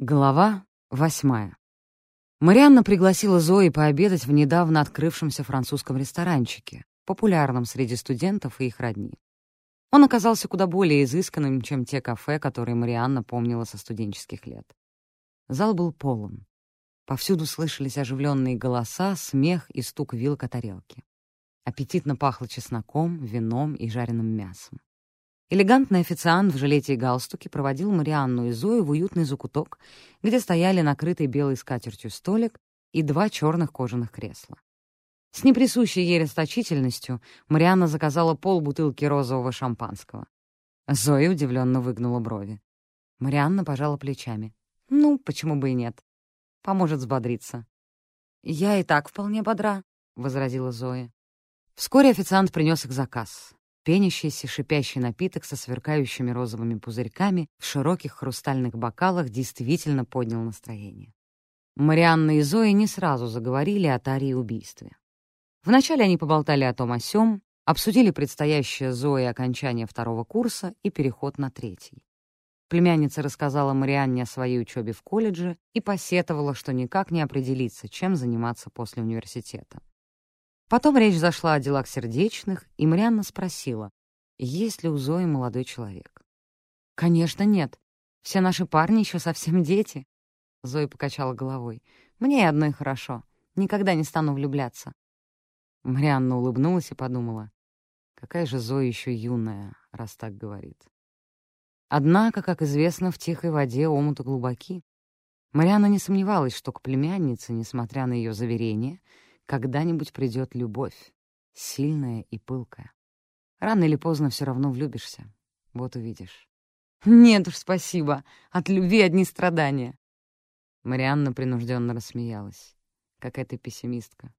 Глава восьмая. Марианна пригласила Зои пообедать в недавно открывшемся французском ресторанчике, популярном среди студентов и их родни. Он оказался куда более изысканным, чем те кафе, которые Марианна помнила со студенческих лет. Зал был полон. Повсюду слышались оживленные голоса, смех и стук вилок о тарелке. Аппетитно пахло чесноком, вином и жареным мясом. Элегантный официант в жилете и галстуке проводил Марианну и Зою в уютный закуток, где стояли накрытый белой скатертью столик и два черных кожаных кресла. С неприсущей ей расточительностью Марианна заказала полбутылки розового шампанского. Зоя удивленно выгнула брови. Марианна пожала плечами. «Ну, почему бы и нет? Поможет взбодриться». «Я и так вполне бодра», — возразила Зоя. Вскоре официант принес их заказ пенящийся шипящий напиток со сверкающими розовыми пузырьками в широких хрустальных бокалах действительно поднял настроение. Марианна и Зоя не сразу заговорили о таре и убийстве. Вначале они поболтали о том о сём, обсудили предстоящее Зои окончание второго курса и переход на третий. Племянница рассказала Марианне о своей учебе в колледже и посетовала, что никак не определится, чем заниматься после университета. Потом речь зашла о делах сердечных, и Марианна спросила, есть ли у Зои молодой человек. «Конечно, нет. Все наши парни еще совсем дети». Зоя покачала головой. «Мне и одной хорошо. Никогда не стану влюбляться». Марианна улыбнулась и подумала, какая же Зоя еще юная, раз так говорит. Однако, как известно, в тихой воде омуты глубоки. Марианна не сомневалась, что к племяннице, несмотря на ее заверения, когда-нибудь придет любовь, сильная и пылкая. Рано или поздно все равно влюбишься. Вот увидишь. Нет уж, спасибо. От любви одни страдания. Марианна принужденно рассмеялась. Какая ты пессимистка.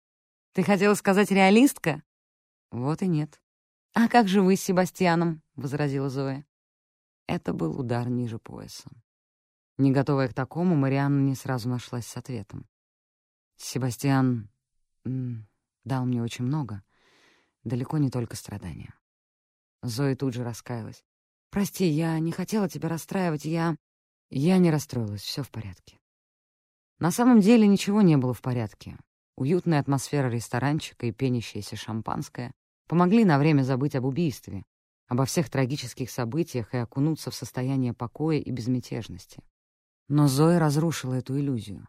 Ты хотела сказать реалистка? Вот и нет. А как же вы с Себастьяном? — возразила Зоя. Это был удар ниже пояса. Не готовая к такому, Марианна не сразу нашлась с ответом. Себастьян дал мне очень много. Далеко не только страдания. Зоя тут же раскаялась. «Прости, я не хотела тебя расстраивать, я...» Я не расстроилась, все в порядке. На самом деле ничего не было в порядке. Уютная атмосфера ресторанчика и пенящееся шампанское помогли на время забыть об убийстве, обо всех трагических событиях и окунуться в состояние покоя и безмятежности. Но Зоя разрушила эту иллюзию.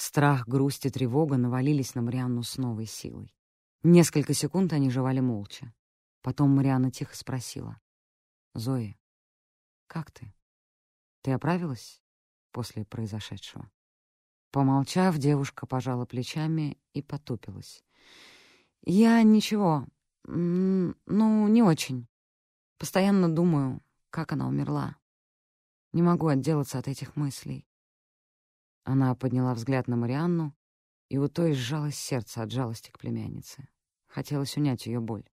Страх, грусть и тревога навалились на Марианну с новой силой. Несколько секунд они жевали молча. Потом Марианна тихо спросила. «Зои, как ты? Ты оправилась после произошедшего?» Помолчав, девушка пожала плечами и потупилась. «Я ничего. Ну, не очень. Постоянно думаю, как она умерла. Не могу отделаться от этих мыслей. Она подняла взгляд на Марианну, и у той сжалось сердце от жалости к племяннице. Хотелось унять ее боль.